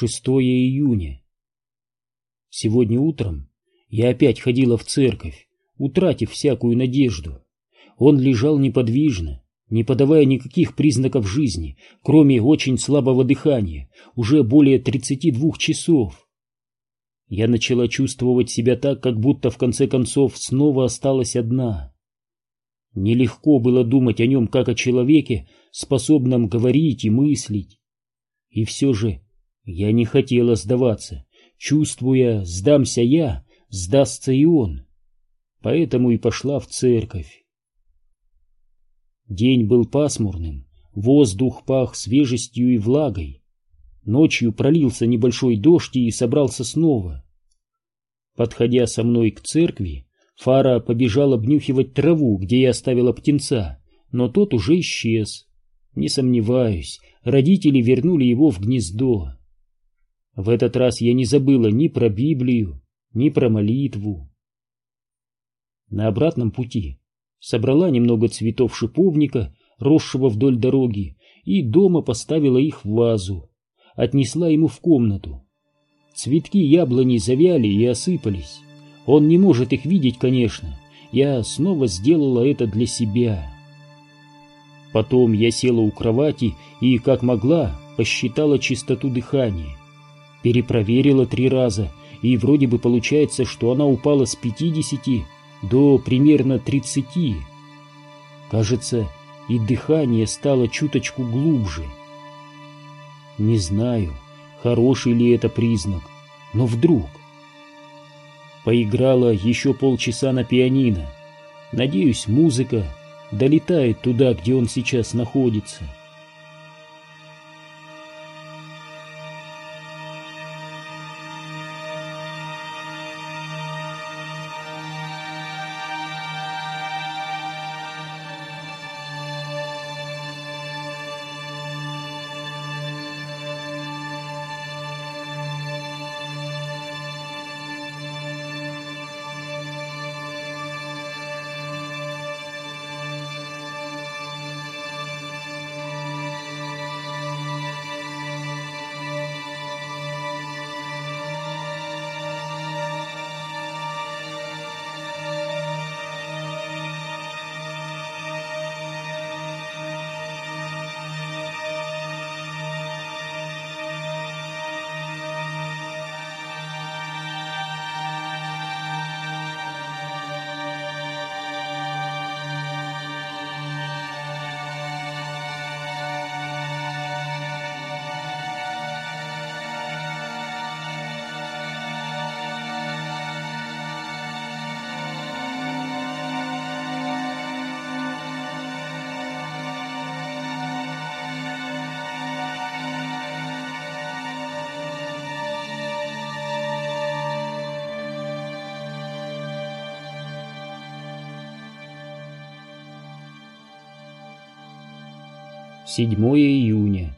6 июня. Сегодня утром я опять ходила в церковь, утратив всякую надежду. Он лежал неподвижно, не подавая никаких признаков жизни, кроме очень слабого дыхания, уже более 32 часов. Я начала чувствовать себя так, как будто в конце концов снова осталась одна. Нелегко было думать о нем как о человеке, способном говорить и мыслить. И все же я не хотела сдаваться, чувствуя, сдамся я, сдастся и он. Поэтому и пошла в церковь. День был пасмурным, воздух пах свежестью и влагой. Ночью пролился небольшой дождь и собрался снова. Подходя со мной к церкви, Фара побежал обнюхивать траву, где я оставила птенца, но тот уже исчез. Не сомневаюсь, родители вернули его в гнездо. В этот раз я не забыла ни про Библию, ни про молитву. На обратном пути собрала немного цветов шиповника, росшего вдоль дороги, и дома поставила их в вазу, отнесла ему в комнату. Цветки яблони завяли и осыпались. Он не может их видеть, конечно. Я снова сделала это для себя. Потом я села у кровати и, как могла, посчитала чистоту дыхания. Перепроверила три раза, и вроде бы получается, что она упала с 50 до примерно 30. Кажется, и дыхание стало чуточку глубже. Не знаю, хороший ли это признак, но вдруг... Поиграла еще полчаса на пианино. Надеюсь, музыка долетает туда, где он сейчас находится. Седьмое июня.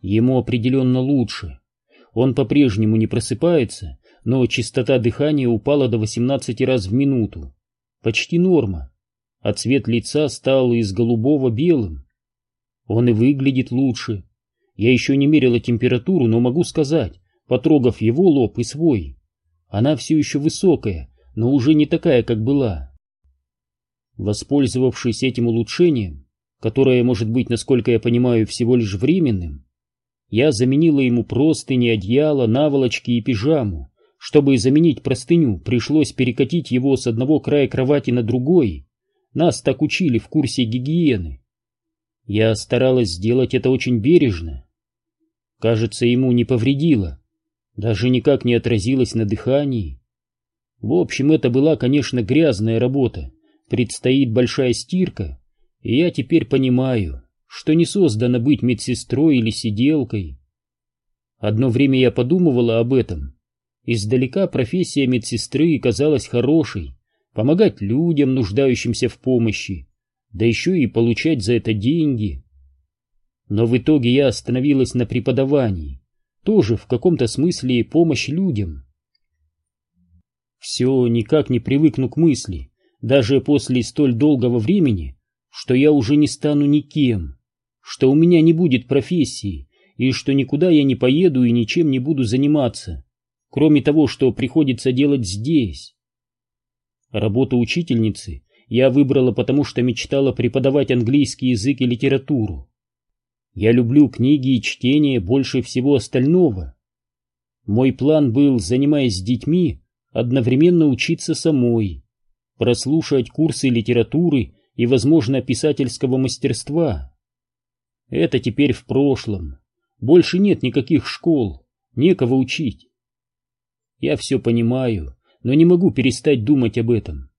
Ему определенно лучше. Он по-прежнему не просыпается, но частота дыхания упала до 18 раз в минуту. Почти норма. А цвет лица стал из голубого белым. Он и выглядит лучше. Я еще не мерила температуру, но могу сказать, потрогав его лоб и свой. Она все еще высокая, но уже не такая, как была. Воспользовавшись этим улучшением, которое может быть, насколько я понимаю, всего лишь временным, я заменила ему простыни, одеяло, наволочки и пижаму. Чтобы заменить простыню, пришлось перекатить его с одного края кровати на другой. Нас так учили в курсе гигиены. Я старалась сделать это очень бережно. Кажется, ему не повредило, даже никак не отразилось на дыхании. В общем, это была, конечно, грязная работа. Предстоит большая стирка, и я теперь понимаю, что не создано быть медсестрой или сиделкой. Одно время я подумывала об этом. Издалека профессия медсестры казалась хорошей, помогать людям, нуждающимся в помощи, да еще и получать за это деньги. Но в итоге я остановилась на преподавании, тоже в каком-то смысле помощь людям. Все никак не привыкну к мысли, даже после столь долгого времени, что я уже не стану никем, что у меня не будет профессии, и что никуда я не поеду и ничем не буду заниматься, кроме того, что приходится делать здесь. Работу учительницы я выбрала потому, что мечтала преподавать английский язык и литературу. Я люблю книги и чтение больше всего остального. Мой план был, занимаясь с детьми, одновременно учиться самой, прослушать курсы литературы и, возможно, писательского мастерства. Это теперь в прошлом. Больше нет никаких школ, некого учить. Я все понимаю, но не могу перестать думать об этом.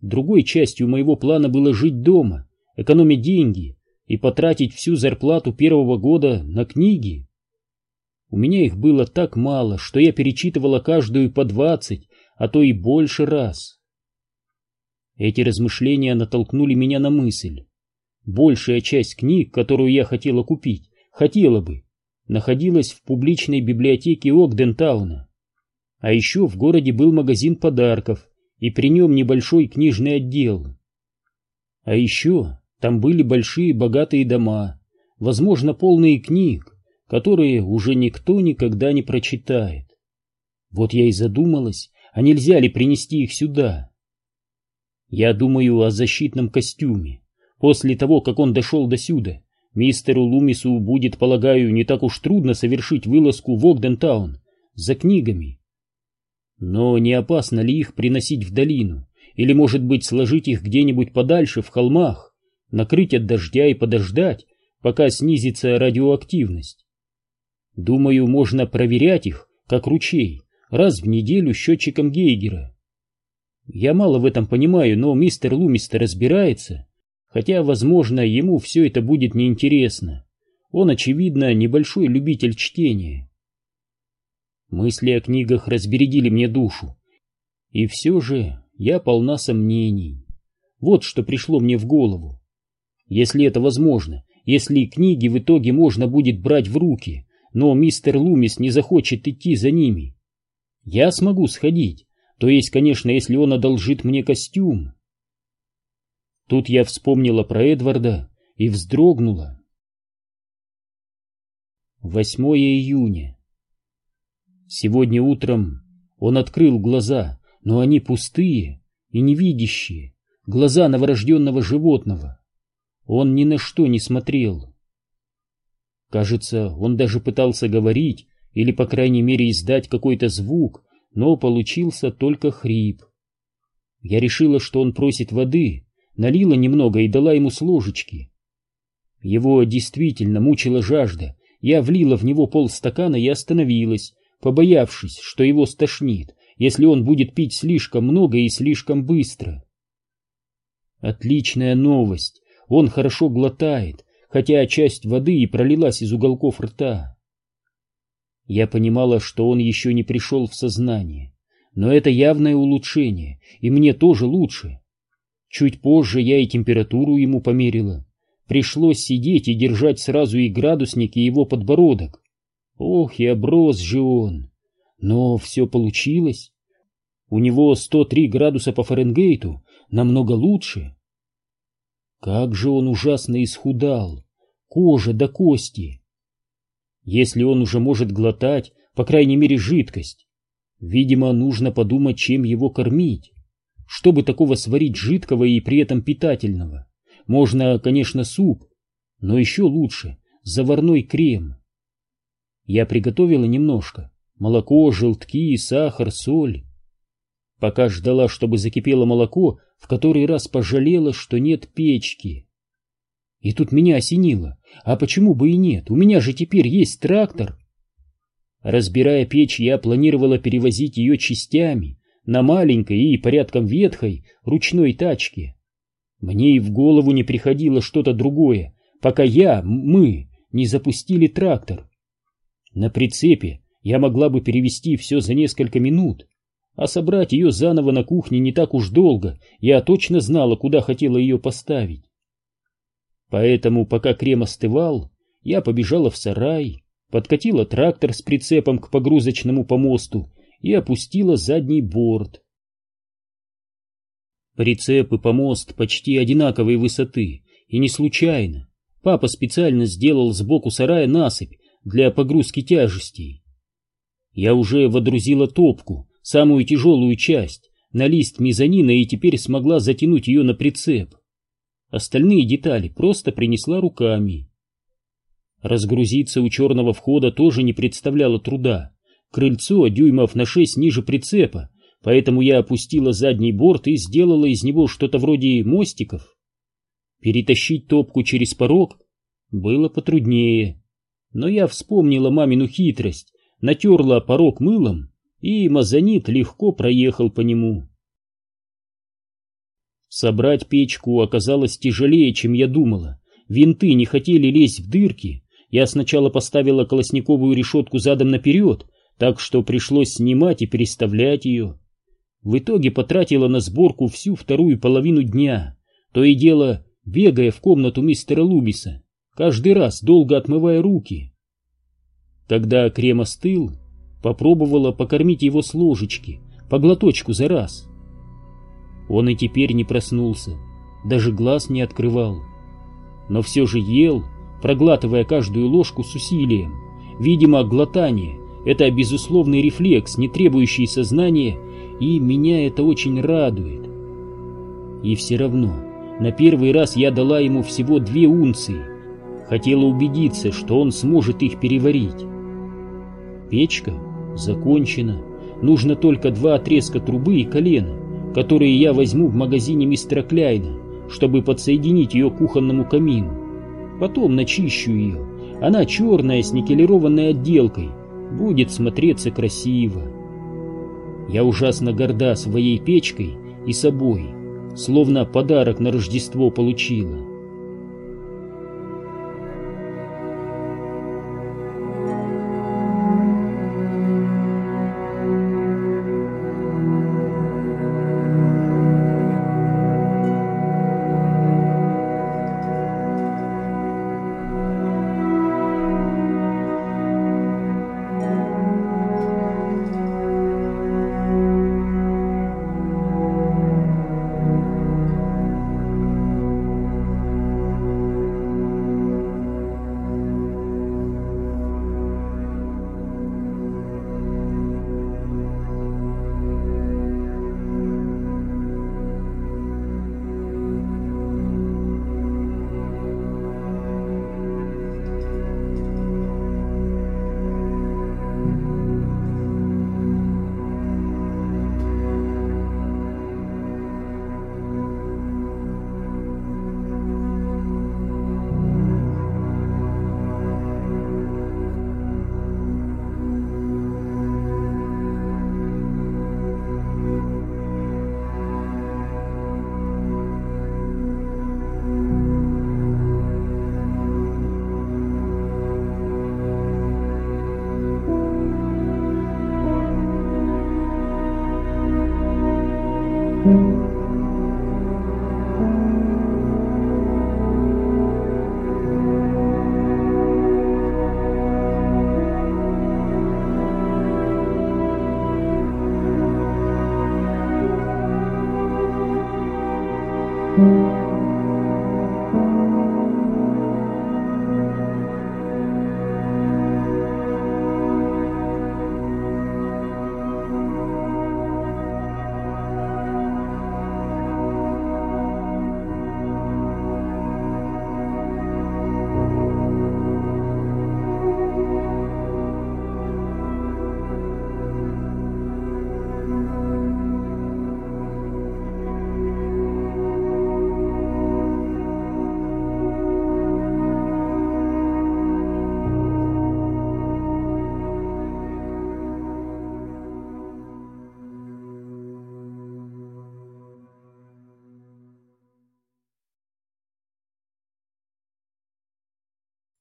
Другой частью моего плана было жить дома, экономить деньги и потратить всю зарплату первого года на книги. У меня их было так мало, что я перечитывала каждую по двадцать, а то и больше раз. Эти размышления натолкнули меня на мысль. Большая часть книг, которую я хотела купить, хотела бы, находилась в публичной библиотеке Огдентауна. А еще в городе был магазин подарков, и при нем небольшой книжный отдел. А еще там были большие богатые дома, возможно, полные книг, которые уже никто никогда не прочитает. Вот я и задумалась, а нельзя ли принести их сюда? Я думаю о защитном костюме. После того, как он дошел до сюда, мистеру Лумису будет, полагаю, не так уж трудно совершить вылазку в Огдентаун за книгами. Но не опасно ли их приносить в долину? Или, может быть, сложить их где-нибудь подальше, в холмах, накрыть от дождя и подождать, пока снизится радиоактивность? Думаю, можно проверять их, как ручей, раз в неделю счетчиком Гейгера. Я мало в этом понимаю, но мистер Лумистер разбирается, хотя, возможно, ему все это будет неинтересно. Он, очевидно, небольшой любитель чтения. Мысли о книгах разбередили мне душу. И все же я полна сомнений. Вот что пришло мне в голову. Если это возможно, если книги в итоге можно будет брать в руки, но мистер Лумис не захочет идти за ними, я смогу сходить, то есть, конечно, если он одолжит мне костюм. Тут я вспомнила про Эдварда и вздрогнула. 8 июня. Сегодня утром он открыл глаза, но они пустые и невидящие, глаза новорожденного животного. Он ни на что не смотрел. Кажется, он даже пытался говорить или, по крайней мере, издать какой-то звук, но получился только хрип. Я решила, что он просит воды, налила немного и дала ему с ложечки. Его действительно мучила жажда. Я влила в него полстакана и остановилась, побоявшись, что его стошнит, если он будет пить слишком много и слишком быстро. Отличная новость, он хорошо глотает, хотя часть воды и пролилась из уголков рта. Я понимала, что он еще не пришел в сознание, но это явное улучшение, и мне тоже лучше. Чуть позже я и температуру ему померила. Пришлось сидеть и держать сразу и градусник, и его подбородок. Ох, и оброс же он! Но все получилось. У него 103 градуса по Фаренгейту, намного лучше. Как же он ужасно исхудал! Кожа до кости! Если он уже может глотать, по крайней мере, жидкость, видимо, нужно подумать, чем его кормить. Чтобы такого сварить жидкого и при этом питательного? Можно, конечно, суп, но еще лучше заварной крем. Я приготовила немножко. Молоко, желтки, сахар, соль. Пока ждала, чтобы закипело молоко, в который раз пожалела, что нет печки. И тут меня осенило. А почему бы и нет? У меня же теперь есть трактор. Разбирая печь, я планировала перевозить ее частями на маленькой и порядком ветхой ручной тачке. Мне и в голову не приходило что-то другое, пока я, мы, не запустили трактор. На прицепе я могла бы перевести все за несколько минут, а собрать ее заново на кухне не так уж долго, я точно знала, куда хотела ее поставить. Поэтому, пока крем остывал, я побежала в сарай, подкатила трактор с прицепом к погрузочному помосту и опустила задний борт. Прицеп и помост почти одинаковой высоты, и не случайно. Папа специально сделал сбоку сарая насыпь, для погрузки тяжестей. Я уже водрузила топку, самую тяжелую часть, на лист мезонина и теперь смогла затянуть ее на прицеп. Остальные детали просто принесла руками. Разгрузиться у черного входа тоже не представляло труда. Крыльцо дюймов на шесть ниже прицепа, поэтому я опустила задний борт и сделала из него что-то вроде мостиков. Перетащить топку через порог было потруднее, но я вспомнила мамину хитрость, натерла порог мылом, и мазонит легко проехал по нему. Собрать печку оказалось тяжелее, чем я думала. Винты не хотели лезть в дырки. Я сначала поставила колосниковую решетку задом наперед, так что пришлось снимать и переставлять ее. В итоге потратила на сборку всю вторую половину дня, то и дело бегая в комнату мистера Лумиса, каждый раз долго отмывая руки. Когда крем остыл, попробовала покормить его с ложечки, по глоточку за раз. Он и теперь не проснулся, даже глаз не открывал. Но все же ел, проглатывая каждую ложку с усилием. Видимо, глотание — это безусловный рефлекс, не требующий сознания и меня это очень радует. И все равно, на первый раз я дала ему всего две унции. Хотела убедиться, что он сможет их переварить. Печка закончена. Нужно только два отрезка трубы и колена, которые я возьму в магазине мистера Кляйна, чтобы подсоединить ее к кухонному камину. Потом начищу ее. Она черная с никелированной отделкой. Будет смотреться красиво. Я ужасно горда своей печкой и собой, словно подарок на Рождество получила.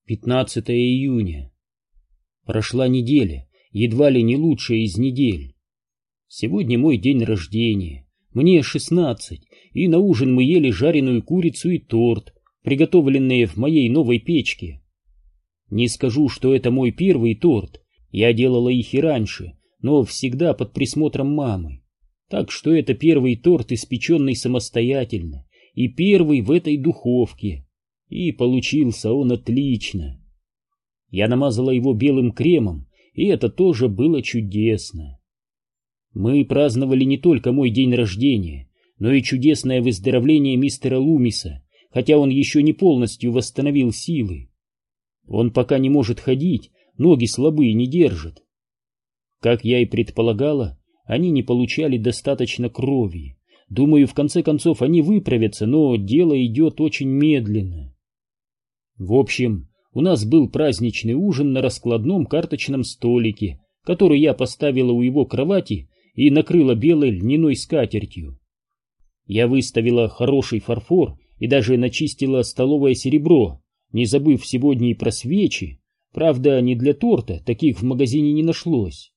Пятнадцатое июня. Прошла неделя, едва ли не лучшая из недель. Сегодня мой день рождения, мне шестнадцать, и на ужин мы ели жареную курицу и торт, приготовленные в моей новой печке. Не скажу, что это мой первый торт, я делала их и раньше, но всегда под присмотром мамы. Так что это первый торт, испеченный самостоятельно, и первый в этой духовке. И получился он отлично. Я намазала его белым кремом, и это тоже было чудесно. Мы праздновали не только мой день рождения, но и чудесное выздоровление мистера Лумиса, хотя он еще не полностью восстановил силы. Он пока не может ходить, ноги слабые не держит. Как я и предполагала, они не получали достаточно крови. Думаю, в конце концов они выправятся, но дело идет очень медленно. В общем, у нас был праздничный ужин на раскладном карточном столике, который я поставила у его кровати и накрыла белой льняной скатертью. Я выставила хороший фарфор и даже начистила столовое серебро, не забыв сегодня и про свечи. Правда, не для торта, таких в магазине не нашлось.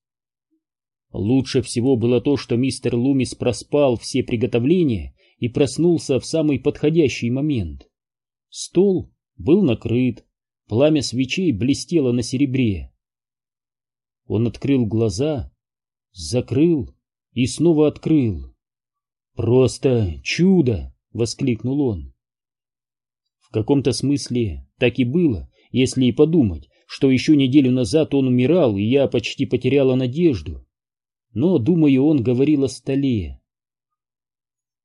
Лучше всего было то, что мистер Лумис проспал все приготовления и проснулся в самый подходящий момент. Стол был накрыт, пламя свечей блестело на серебре. Он открыл глаза, закрыл и снова открыл. «Просто чудо!» — воскликнул он. В каком-то смысле так и было, если и подумать, что еще неделю назад он умирал, и я почти потеряла надежду но, думаю, он говорил о столе.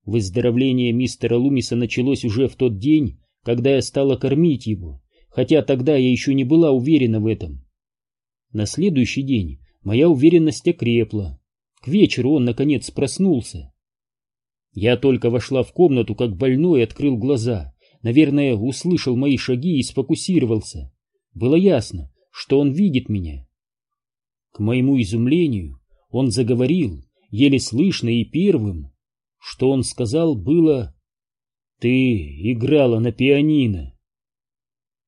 Выздоровление мистера Лумиса началось уже в тот день, когда я стала кормить его, хотя тогда я еще не была уверена в этом. На следующий день моя уверенность окрепла. К вечеру он, наконец, проснулся. Я только вошла в комнату, как больной открыл глаза. Наверное, услышал мои шаги и сфокусировался. Было ясно, что он видит меня. К моему изумлению, он заговорил, еле слышно и первым. Что он сказал было «Ты играла на пианино».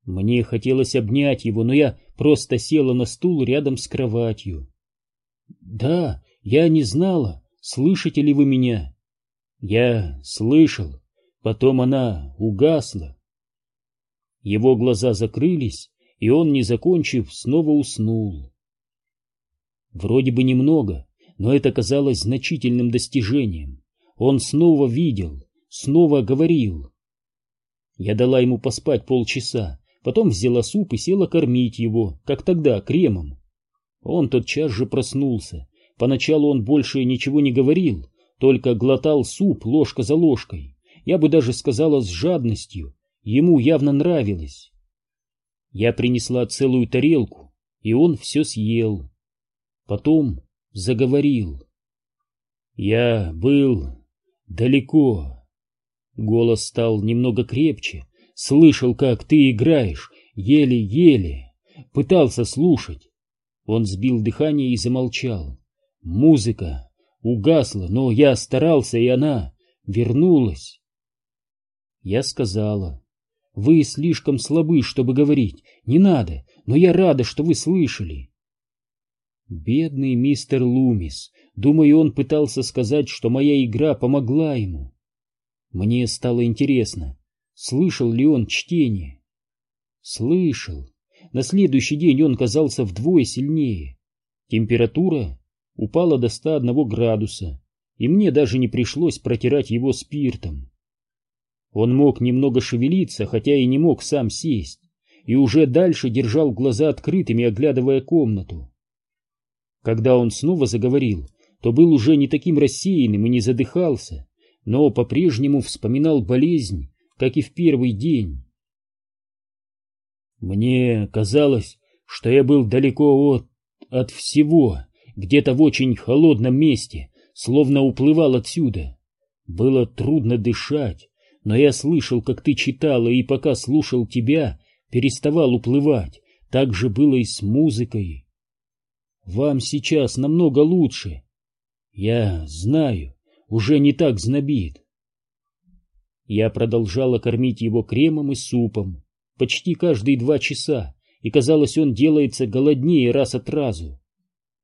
Мне хотелось обнять его, но я просто села на стул рядом с кроватью. «Да, я не знала, слышите ли вы меня?» «Я слышал, потом она угасла». Его глаза закрылись, и он, не закончив, снова уснул. Вроде бы немного, но это казалось значительным достижением. Он снова видел, снова говорил. Я дала ему поспать полчаса, потом взяла суп и села кормить его, как тогда, кремом. Он тотчас же проснулся. Поначалу он больше ничего не говорил, только глотал суп ложка за ложкой. Я бы даже сказала с жадностью. Ему явно нравилось. Я принесла целую тарелку, и он все съел. Потом заговорил. «Я был далеко». Голос стал немного крепче. Слышал, как ты играешь, еле-еле. Пытался слушать. Он сбил дыхание и замолчал. Музыка угасла, но я старался, и она вернулась. Я сказала, вы слишком слабы, чтобы говорить, не надо, но я рада, что вы слышали. Бедный мистер Лумис. Думаю, он пытался сказать, что моя игра помогла ему. Мне стало интересно, слышал ли он чтение. Слышал. На следующий день он казался вдвое сильнее. Температура упала до 101 градуса, и мне даже не пришлось протирать его спиртом. Он мог немного шевелиться, хотя и не мог сам сесть, и уже дальше держал глаза открытыми, оглядывая комнату. Когда он снова заговорил, то был уже не таким рассеянным и не задыхался, но по-прежнему вспоминал болезнь, как и в первый день. Мне казалось, что я был далеко от... от всего, где-то в очень холодном месте, словно уплывал отсюда. Было трудно дышать, но я слышал, как ты читала, и пока слушал тебя, переставал уплывать. Так же было и с музыкой. Вам сейчас намного лучше. Я знаю, уже не так знобит. Я продолжала кормить его кремом и супом почти каждые два часа, и казалось, он делается голоднее раз от разу.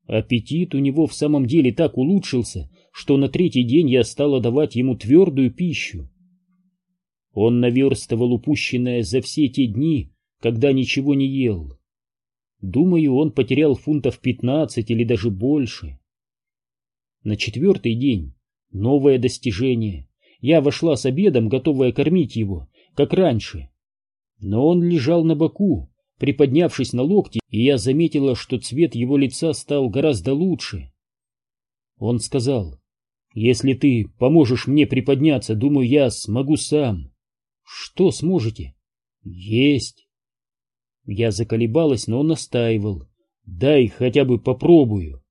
Аппетит у него в самом деле так улучшился, что на третий день я стала давать ему твердую пищу. Он наверстывал упущенное за все те дни, когда ничего не ел. Думаю, он потерял фунтов пятнадцать или даже больше. На четвертый день новое достижение. Я вошла с обедом, готовая кормить его, как раньше. Но он лежал на боку, приподнявшись на локти, и я заметила, что цвет его лица стал гораздо лучше. Он сказал, «Если ты поможешь мне приподняться, думаю, я смогу сам». «Что сможете?» «Есть». Я заколебалась, но он настаивал. «Дай хотя бы попробую».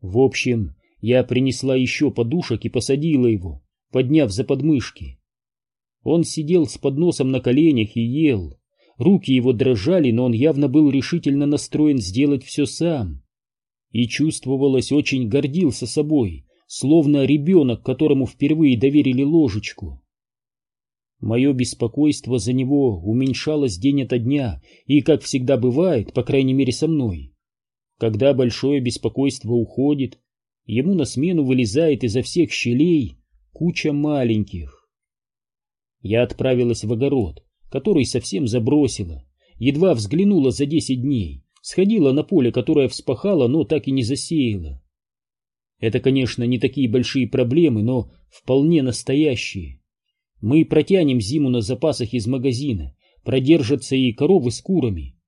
В общем, я принесла еще подушек и посадила его, подняв за подмышки. Он сидел с подносом на коленях и ел. Руки его дрожали, но он явно был решительно настроен сделать все сам. И чувствовалось, очень гордился собой, словно ребенок, которому впервые доверили ложечку. Мое беспокойство за него уменьшалось день ото дня, и, как всегда бывает, по крайней мере со мной, когда большое беспокойство уходит, ему на смену вылезает изо всех щелей куча маленьких. Я отправилась в огород, который совсем забросила, едва взглянула за десять дней, сходила на поле, которое вспахала, но так и не засеяла. Это, конечно, не такие большие проблемы, но вполне настоящие. Мы протянем зиму на запасах из магазина, продержатся и коровы с курами.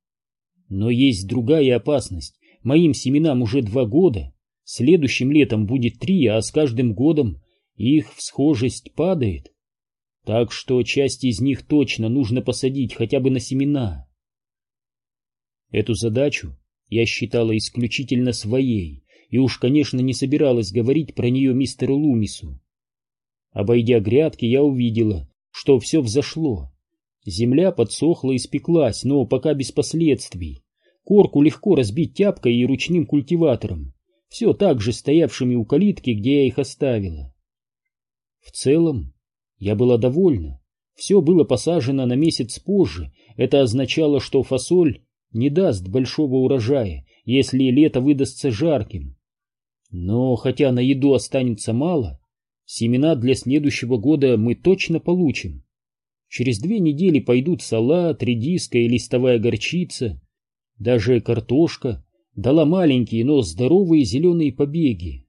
Но есть другая опасность. Моим семенам уже два года, следующим летом будет три, а с каждым годом их всхожесть падает. Так что часть из них точно нужно посадить хотя бы на семена. Эту задачу я считала исключительно своей, и уж, конечно, не собиралась говорить про нее мистеру Лумису. Обойдя грядки, я увидела, что все взошло. Земля подсохла и спеклась, но пока без последствий. Корку легко разбить тяпкой и ручным культиватором, все так же стоявшими у калитки, где я их оставила. В целом, я была довольна. Все было посажено на месяц позже. Это означало, что фасоль не даст большого урожая, если лето выдастся жарким. Но хотя на еду останется мало, семена для следующего года мы точно получим. Через две недели пойдут салат, редиска и листовая горчица, даже картошка дала маленькие, но здоровые зеленые побеги.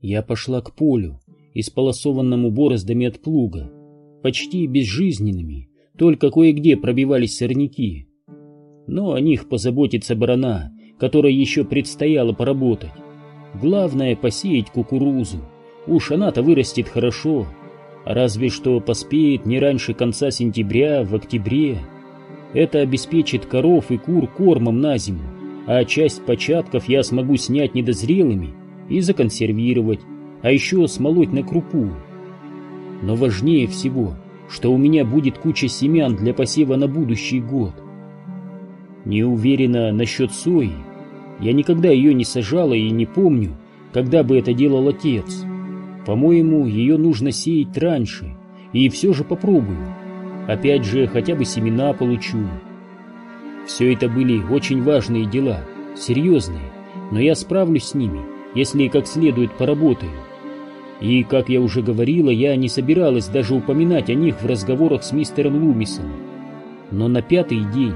Я пошла к полю, исполосованному бороздами от плуга, почти безжизненными, только кое-где пробивались сорняки. Но о них позаботится барана, которой еще предстояло поработать. Главное — посеять кукурузу. Уж она-то вырастет хорошо, разве что поспеет не раньше конца сентября, в октябре. Это обеспечит коров и кур кормом на зиму, а часть початков я смогу снять недозрелыми и законсервировать, а еще смолоть на крупу. Но важнее всего, что у меня будет куча семян для посева на будущий год. Не уверена насчет сои. Я никогда ее не сажала и не помню, когда бы это делал отец. По-моему, ее нужно сеять раньше, и все же попробую. Опять же, хотя бы семена получу. Все это были очень важные дела, серьезные, но я справлюсь с ними, если как следует поработаю. И, как я уже говорила, я не собиралась даже упоминать о них в разговорах с мистером Лумисом. Но на пятый день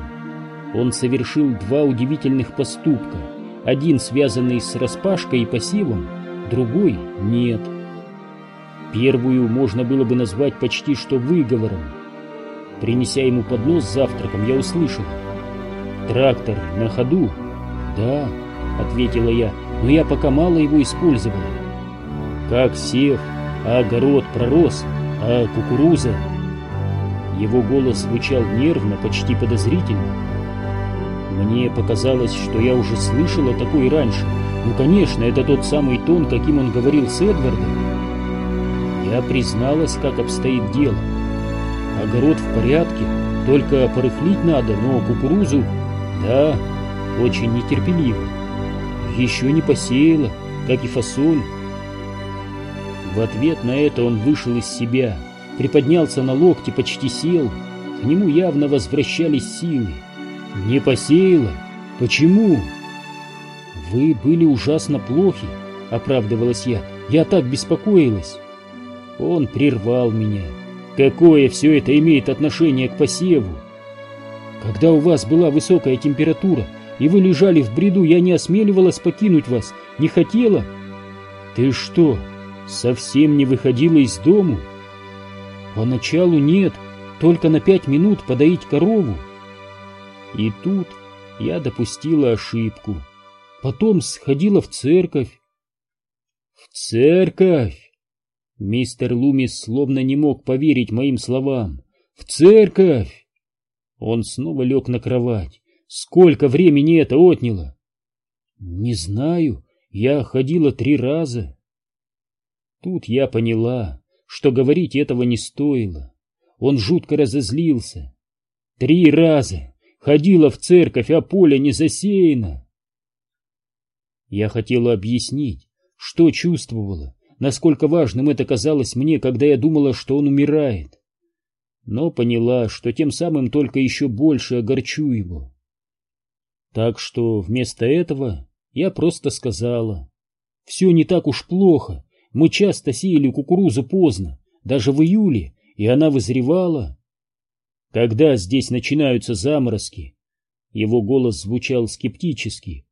он совершил два удивительных поступка. Один связанный с распашкой и посевом, другой — нет. Первую можно было бы назвать почти что выговором. Принеся ему поднос с завтраком, я услышал. «Трактор на ходу?» «Да», — ответила я, — «но я пока мало его использовала». «Как сев, а огород пророс, а кукуруза?» Его голос звучал нервно, почти подозрительно. Мне показалось, что я уже слышала такой раньше. Ну, конечно, это тот самый тон, каким он говорил с Эдвардом. Я призналась, как обстоит дело. Огород в порядке, только порыхлить надо, но кукурузу... Да, очень нетерпеливо. Еще не посеяла, как и фасоль. В ответ на это он вышел из себя, приподнялся на локти, почти сел. К нему явно возвращались силы. Не посеяла? Почему? Вы были ужасно плохи, оправдывалась я. Я так беспокоилась. Он прервал меня. Какое все это имеет отношение к посеву? Когда у вас была высокая температура, и вы лежали в бреду, я не осмеливалась покинуть вас, не хотела. Ты что, совсем не выходила из дому? Поначалу нет, только на пять минут подоить корову. И тут я допустила ошибку. Потом сходила в церковь. В церковь! Мистер Лумис словно не мог поверить моим словам. В церковь! Он снова лег на кровать. Сколько времени это отняло? Не знаю, я ходила три раза. Тут я поняла, что говорить этого не стоило. Он жутко разозлился. Три раза ходила в церковь, а поле не засеяно. Я хотела объяснить, что чувствовала, насколько важным это казалось мне, когда я думала, что он умирает. Но поняла, что тем самым только еще больше огорчу его. Так что вместо этого я просто сказала, все не так уж плохо, мы часто сеяли кукурузу поздно, даже в июле, и она вызревала. Когда здесь начинаются заморозки? Его голос звучал скептически.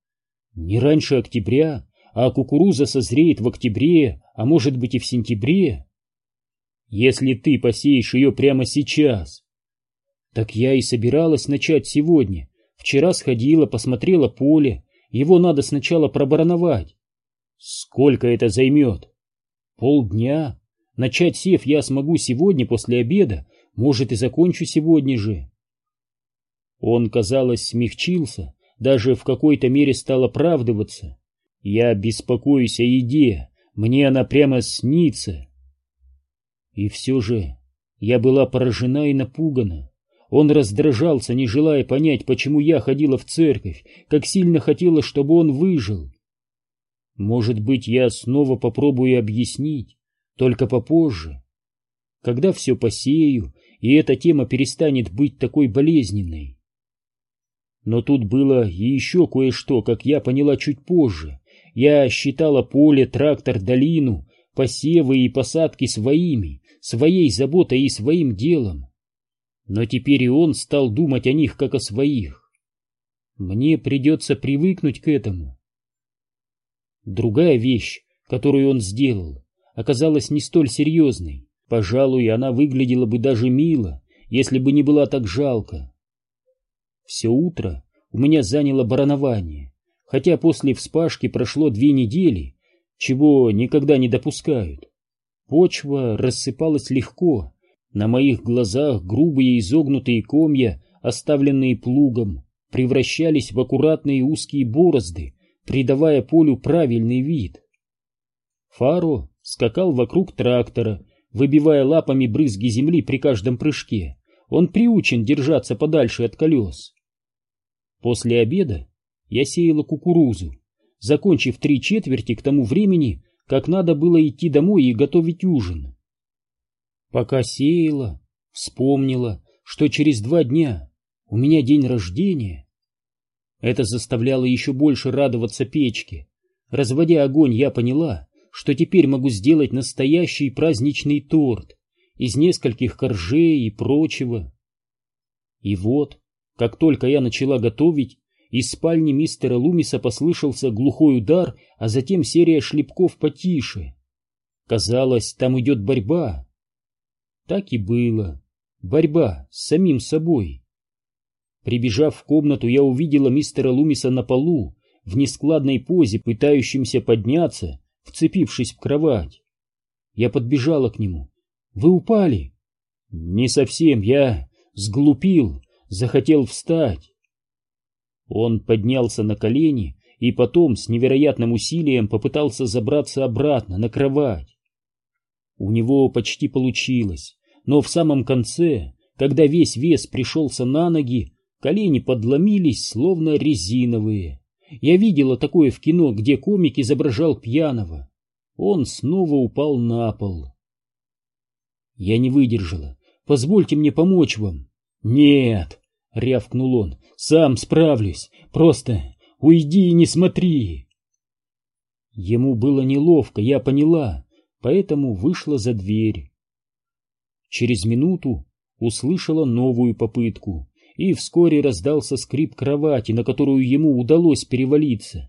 Не раньше октября, а кукуруза созреет в октябре, а может быть и в сентябре. Если ты посеешь ее прямо сейчас. Так я и собиралась начать сегодня. Вчера сходила, посмотрела поле. Его надо сначала пробарановать. Сколько это займет? Полдня. Начать сев я смогу сегодня после обеда, может и закончу сегодня же. Он, казалось, смягчился, даже в какой-то мере стал оправдываться. Я беспокоюсь о еде, мне она прямо снится. И все же я была поражена и напугана. Он раздражался, не желая понять, почему я ходила в церковь, как сильно хотела, чтобы он выжил. Может быть, я снова попробую объяснить, только попозже, когда все посею, и эта тема перестанет быть такой болезненной. Но тут было еще кое-что, как я поняла чуть позже. Я считала поле, трактор, долину, посевы и посадки своими, своей заботой и своим делом. Но теперь и он стал думать о них, как о своих. Мне придется привыкнуть к этому. Другая вещь, которую он сделал, оказалась не столь серьезной. Пожалуй, она выглядела бы даже мило, если бы не была так жалко. Все утро у меня заняло баранование, хотя после вспашки прошло две недели, чего никогда не допускают. Почва рассыпалась легко, на моих глазах грубые изогнутые комья, оставленные плугом, превращались в аккуратные узкие борозды, придавая полю правильный вид. Фаро скакал вокруг трактора, выбивая лапами брызги земли при каждом прыжке. Он приучен держаться подальше от колес. После обеда я сеяла кукурузу, закончив три четверти к тому времени, как надо было идти домой и готовить ужин. Пока сеяла, вспомнила, что через два дня у меня день рождения, это заставляло еще больше радоваться печке. Разводя огонь, я поняла, что теперь могу сделать настоящий праздничный торт из нескольких коржей и прочего. И вот, как только я начала готовить, из спальни мистера Лумиса послышался глухой удар, а затем серия шлепков потише. Казалось, там идет борьба. Так и было. Борьба с самим собой. Прибежав в комнату, я увидела мистера Лумиса на полу, в нескладной позе, пытающимся подняться, вцепившись в кровать. Я подбежала к нему. «Вы упали?» «Не совсем, я сглупил, захотел встать». Он поднялся на колени и потом с невероятным усилием попытался забраться обратно на кровать. У него почти получилось, но в самом конце, когда весь вес пришелся на ноги, Колени подломились, словно резиновые. Я видела такое в кино, где комик изображал пьяного. Он снова упал на пол. Я не выдержала. Позвольте мне помочь вам. Нет, рявкнул он. Сам справлюсь. Просто уйди и не смотри. Ему было неловко, я поняла, поэтому вышла за дверь. Через минуту услышала новую попытку и вскоре раздался скрип кровати, на которую ему удалось перевалиться.